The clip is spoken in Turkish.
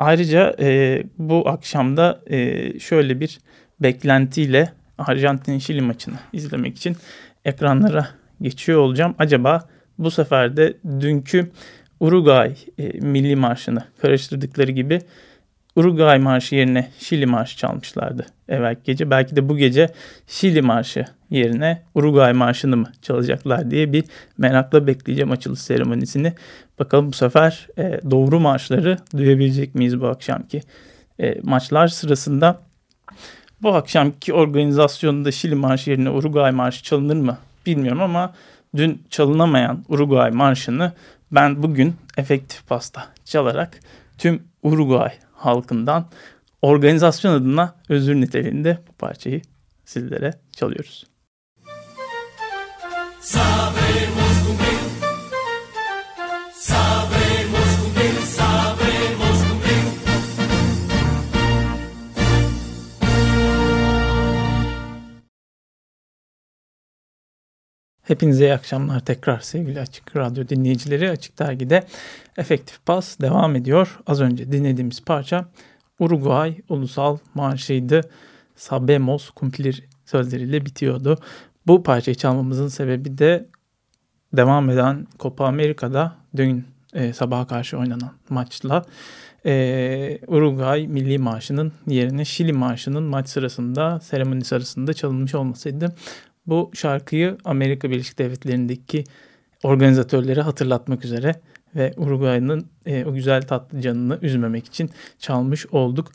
Ayrıca e, bu akşamda e, şöyle bir beklentiyle Arjantin-Şili maçını izlemek için ekranlara geçiyor olacağım. Acaba bu sefer de dünkü Uruguay e, milli marşını karıştırdıkları gibi Uruguay marşı yerine Şili marşı çalmışlardı evvelki gece. Belki de bu gece Şili marşı yerine Uruguay marşını mı çalacaklar diye bir merakla bekleyeceğim açılış seremonisini. Bakalım bu sefer e, doğru marşları duyabilecek miyiz bu akşamki e, maçlar sırasında. Bu akşamki organizasyonda Şili marşı yerine Uruguay marşı çalınır mı bilmiyorum ama dün çalınamayan Uruguay marşını ben bugün efektif pasta çalarak tüm Uruguay halkından organizasyon adına özür niteliğinde bu parçayı sizlere çalıyoruz. Sabemos Hepinize iyi akşamlar tekrar sevgili Açık Radyo dinleyicileri. Açık Dergi'de Efektif Pas devam ediyor. Az önce dinlediğimiz parça Uruguay Ulusal Marşı'ydı. Sabemos Cumplir sözleriyle bitiyordu. Bu parçayı çalmamızın sebebi de devam eden Copa Amerika'da dün e, sabaha karşı oynanan maçla e, Uruguay Milli Marşı'nın yerine Şili Marşı'nın maç sırasında seremoni sırasında çalınmış olmasıydı. Bu şarkıyı Amerika Birleşik Devletleri'ndeki organizatörleri hatırlatmak üzere ve Uruguay'ın e, o güzel tatlı canını üzmemek için çalmış olduk.